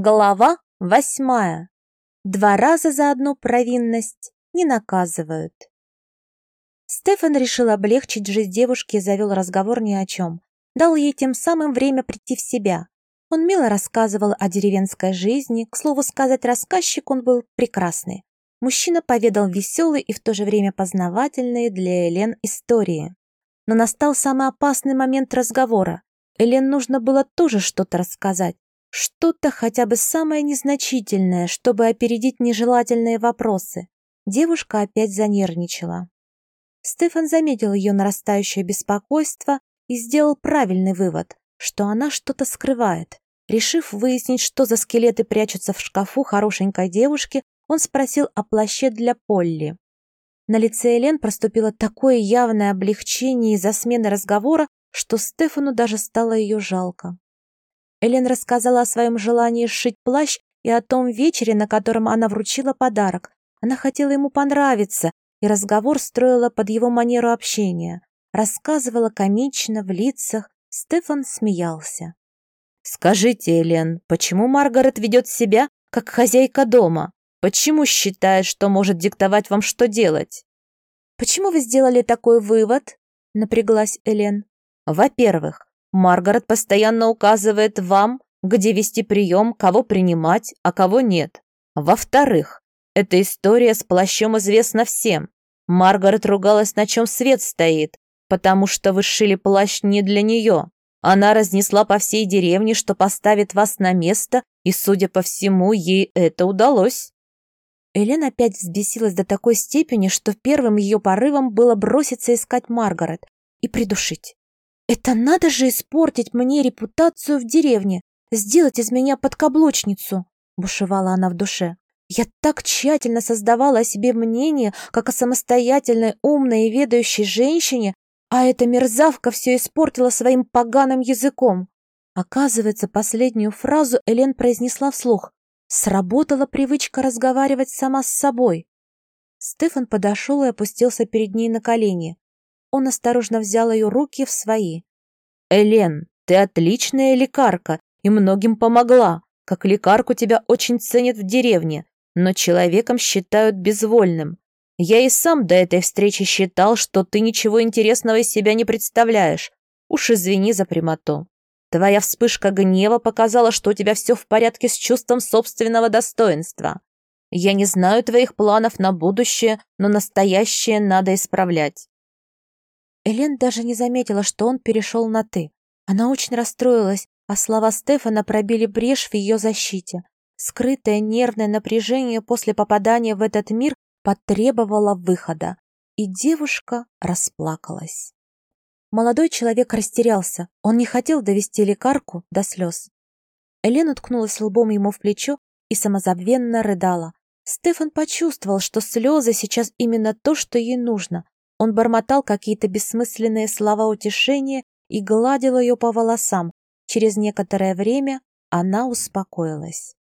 Глава восьмая. Два раза за одну провинность не наказывают. Стефан решил облегчить жизнь девушки и завел разговор ни о чем. Дал ей тем самым время прийти в себя. Он мило рассказывал о деревенской жизни, к слову сказать, рассказчик он был прекрасный. Мужчина поведал веселые и в то же время познавательные для Элен истории. Но настал самый опасный момент разговора. Элен нужно было тоже что-то рассказать. Что-то хотя бы самое незначительное, чтобы опередить нежелательные вопросы. Девушка опять занервничала. Стефан заметил ее нарастающее беспокойство и сделал правильный вывод, что она что-то скрывает. Решив выяснить, что за скелеты прячутся в шкафу хорошенькой девушки, он спросил о плаще для Полли. На лице Элен проступило такое явное облегчение из-за смены разговора, что Стефану даже стало ее жалко. Элен рассказала о своем желании сшить плащ и о том вечере, на котором она вручила подарок. Она хотела ему понравиться, и разговор строила под его манеру общения. Рассказывала комично, в лицах. Стефан смеялся. «Скажите, Элен, почему Маргарет ведет себя, как хозяйка дома? Почему считает, что может диктовать вам, что делать?» «Почему вы сделали такой вывод?» — напряглась Элен. «Во-первых, Маргарет постоянно указывает вам, где вести прием, кого принимать, а кого нет. Во-вторых, эта история с плащом известна всем. Маргарет ругалась, на чем свет стоит, потому что вы сшили плащ не для нее. Она разнесла по всей деревне, что поставит вас на место, и, судя по всему, ей это удалось. Элен опять взбесилась до такой степени, что первым ее порывом было броситься искать Маргарет и придушить. Это надо же испортить мне репутацию в деревне, сделать из меня подкаблучницу, бушевала она в душе. Я так тщательно создавала о себе мнение, как о самостоятельной, умной и ведающей женщине, а эта мерзавка все испортила своим поганым языком. Оказывается, последнюю фразу Элен произнесла вслух. Сработала привычка разговаривать сама с собой. Стефан подошел и опустился перед ней на колени. Он осторожно взял ее руки в свои. «Элен, ты отличная лекарка и многим помогла. Как лекарку тебя очень ценят в деревне, но человеком считают безвольным. Я и сам до этой встречи считал, что ты ничего интересного из себя не представляешь. Уж извини за прямоту. Твоя вспышка гнева показала, что у тебя все в порядке с чувством собственного достоинства. Я не знаю твоих планов на будущее, но настоящее надо исправлять. Элен даже не заметила, что он перешел на «ты». Она очень расстроилась, а слова Стефана пробили брешь в ее защите. Скрытое нервное напряжение после попадания в этот мир потребовало выхода, и девушка расплакалась. Молодой человек растерялся, он не хотел довести лекарку до слез. Элен уткнулась лбом ему в плечо и самозабвенно рыдала. Стефан почувствовал, что слезы сейчас именно то, что ей нужно, он бормотал какие-то бессмысленные слова утешения и гладил ее по волосам. Через некоторое время она успокоилась.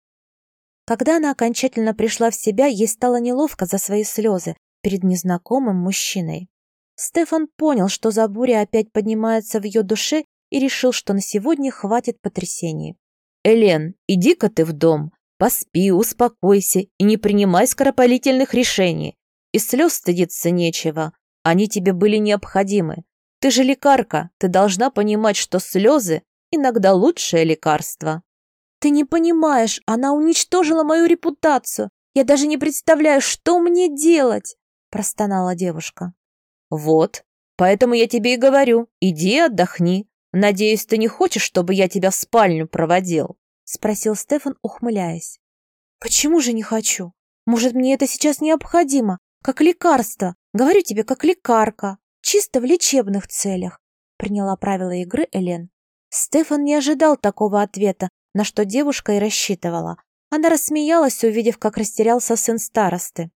Когда она окончательно пришла в себя, ей стало неловко за свои слезы перед незнакомым мужчиной. Стефан понял, что за буря опять поднимается в ее душе и решил, что на сегодня хватит потрясений. «Элен, иди-ка ты в дом, поспи, успокойся и не принимай скоропалительных решений. И слез стыдиться нечего. Они тебе были необходимы. Ты же лекарка, ты должна понимать, что слезы иногда лучшее лекарство. Ты не понимаешь, она уничтожила мою репутацию. Я даже не представляю, что мне делать, простонала девушка. Вот, поэтому я тебе и говорю, иди отдохни. Надеюсь, ты не хочешь, чтобы я тебя в спальню проводил? спросил Стефан, ухмыляясь. Почему же не хочу? Может, мне это сейчас необходимо, как лекарство? Говорю тебе, как лекарка, чисто в лечебных целях, приняла правила игры Элен. Стефан не ожидал такого ответа, на что девушка и рассчитывала. Она рассмеялась, увидев, как растерялся сын старосты.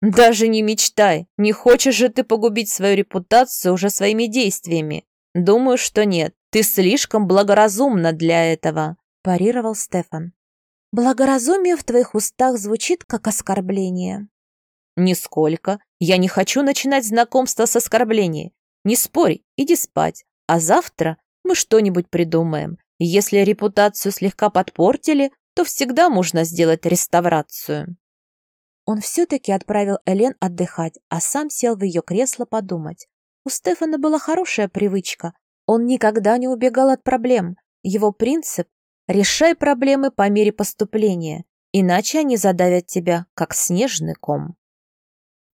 «Даже не мечтай! Не хочешь же ты погубить свою репутацию уже своими действиями? Думаю, что нет. Ты слишком благоразумна для этого», – парировал Стефан. «Благоразумие в твоих устах звучит как оскорбление», «Нисколько. Я не хочу начинать знакомство с оскорблений. Не спорь, иди спать. А завтра мы что-нибудь придумаем. Если репутацию слегка подпортили, то всегда можно сделать реставрацию. Он все-таки отправил Элен отдыхать, а сам сел в ее кресло подумать. У Стефана была хорошая привычка. Он никогда не убегал от проблем. Его принцип – решай проблемы по мере поступления, иначе они задавят тебя, как снежный ком.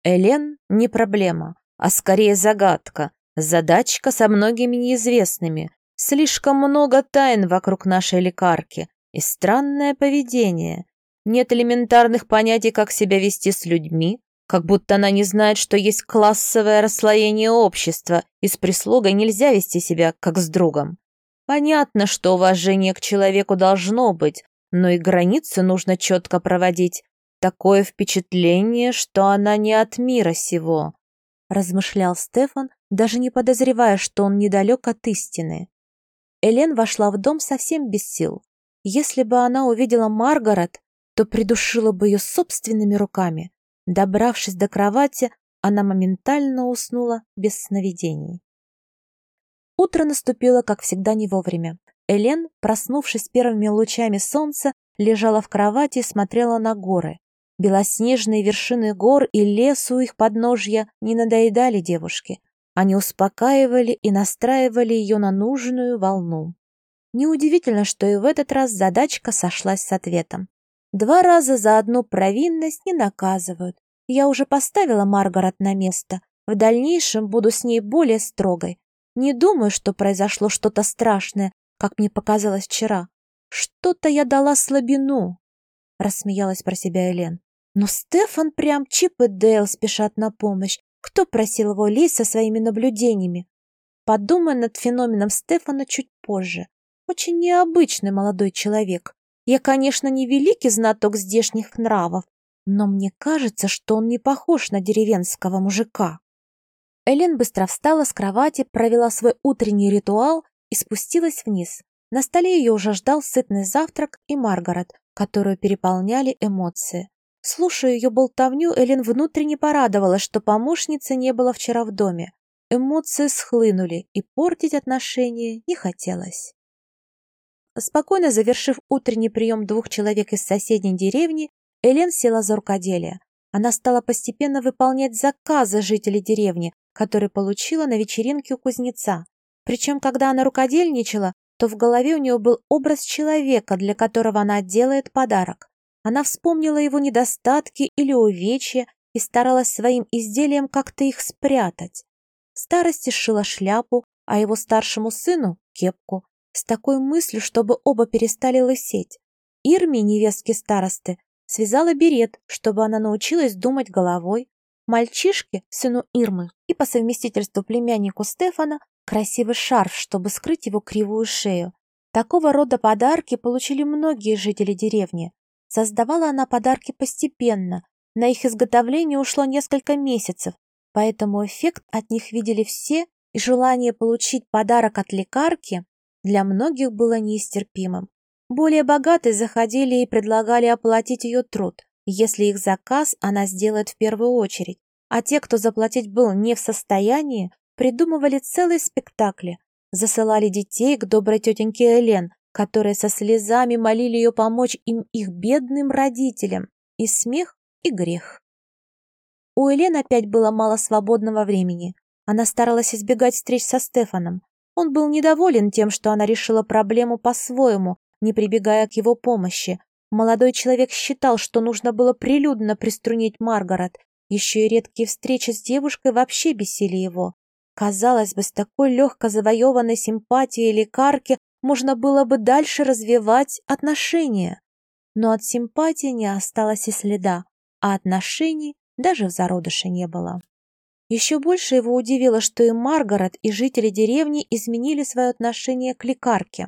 Элен не проблема, а скорее загадка, задачка со многими неизвестными, слишком много тайн вокруг нашей лекарки и странное поведение. Нет элементарных понятий, как себя вести с людьми, как будто она не знает, что есть классовое расслоение общества, и с прислугой нельзя вести себя, как с другом. Понятно, что уважение к человеку должно быть, но и границы нужно четко проводить, Такое впечатление, что она не от мира сего, размышлял Стефан, даже не подозревая, что он недалек от истины. Элен вошла в дом совсем без сил. Если бы она увидела Маргарет, то придушила бы ее собственными руками. Добравшись до кровати, она моментально уснула без сновидений. Утро наступило, как всегда, не вовремя. Элен, проснувшись первыми лучами солнца, лежала в кровати и смотрела на горы. Белоснежные вершины гор и лес у их подножья не надоедали девушке. Они успокаивали и настраивали ее на нужную волну. Неудивительно, что и в этот раз задачка сошлась с ответом. Два раза за одну провинность не наказывают. Я уже поставила Маргарет на место. В дальнейшем буду с ней более строгой. Не думаю, что произошло что-то страшное, как мне показалось вчера. Что-то я дала слабину, — рассмеялась про себя Элен. Но Стефан прям Чип и Дейл спешат на помощь. Кто просил его лезть со своими наблюдениями? Подумай над феноменом Стефана чуть позже. Очень необычный молодой человек. Я, конечно, не великий знаток здешних нравов, но мне кажется, что он не похож на деревенского мужика. Элен быстро встала с кровати, провела свой утренний ритуал и спустилась вниз. На столе ее уже ждал сытный завтрак и Маргарет, которую переполняли эмоции. Слушая ее болтовню, Элен внутренне порадовалась, что помощницы не было вчера в доме. Эмоции схлынули, и портить отношения не хотелось. Спокойно завершив утренний прием двух человек из соседней деревни, Элен села за рукоделие. Она стала постепенно выполнять заказы жителей деревни, которые получила на вечеринке у кузнеца. Причем, когда она рукодельничала, то в голове у нее был образ человека, для которого она делает подарок. Она вспомнила его недостатки или увечья и старалась своим изделием как-то их спрятать. Старости сшила шляпу, а его старшему сыну — кепку, с такой мыслью, чтобы оба перестали лысеть. Ирме, невестке старосты, связала берет, чтобы она научилась думать головой. Мальчишке, сыну Ирмы и по совместительству племяннику Стефана, красивый шарф, чтобы скрыть его кривую шею. Такого рода подарки получили многие жители деревни. Создавала она подарки постепенно, на их изготовление ушло несколько месяцев, поэтому эффект от них видели все, и желание получить подарок от лекарки для многих было неистерпимым. Более богатые заходили и предлагали оплатить ее труд, если их заказ она сделает в первую очередь, а те, кто заплатить был не в состоянии, придумывали целые спектакли, засылали детей к доброй тетеньке Элен, которые со слезами молили ее помочь им их бедным родителям. И смех, и грех. У Элен опять было мало свободного времени. Она старалась избегать встреч со Стефаном. Он был недоволен тем, что она решила проблему по-своему, не прибегая к его помощи. Молодой человек считал, что нужно было прилюдно приструнить Маргарет. Еще и редкие встречи с девушкой вообще бесили его. Казалось бы, с такой легко завоеванной симпатией лекарки можно было бы дальше развивать отношения. Но от симпатии не осталось и следа, а отношений даже в зародыше не было. Еще больше его удивило, что и Маргарет, и жители деревни изменили свое отношение к лекарке.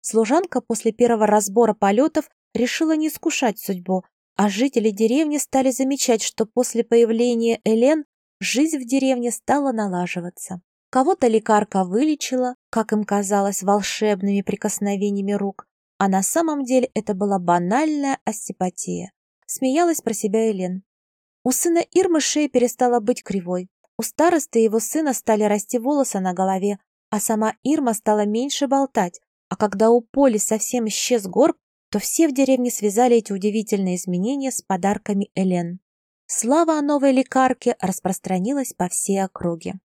Служанка после первого разбора полетов решила не искушать судьбу, а жители деревни стали замечать, что после появления Элен жизнь в деревне стала налаживаться. Кого-то лекарка вылечила, как им казалось, волшебными прикосновениями рук, а на самом деле это была банальная остеопатия. Смеялась про себя Элен. У сына Ирмы шея перестала быть кривой. У старосты его сына стали расти волосы на голове, а сама Ирма стала меньше болтать, а когда у Поли совсем исчез горб, то все в деревне связали эти удивительные изменения с подарками Элен. Слава о новой лекарке распространилась по всей округе.